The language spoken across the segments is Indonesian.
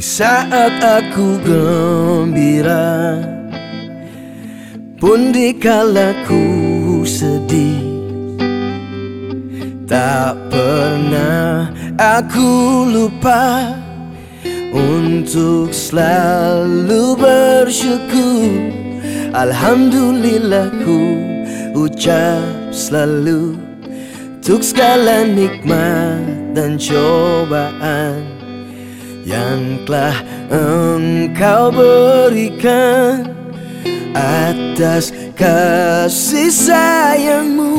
Saat aku gembira Pun dikala ku sedih Tak pernah aku lupa Untuk selalu bersyukur. Alhamdulillah ku ucap selalu Untuk segala nikmat dan cobaan Yang telah engkau berikan Atas kasih sayangmu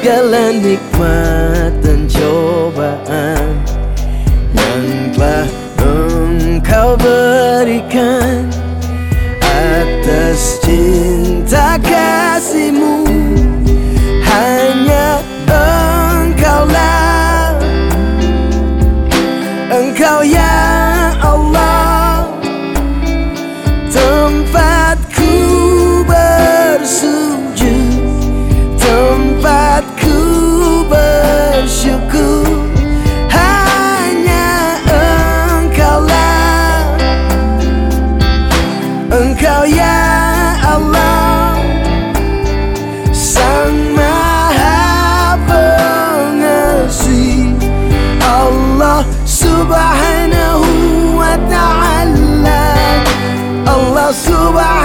segala nikmat dan cobaan Yang telah engkau berikan Atas cinta kasihmu سبحانه وتعالى. الله سبحانه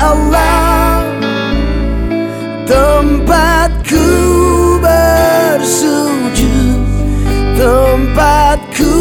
Allah. Tempatku bersujud Tempatku